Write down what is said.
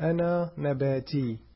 أنا نباتي.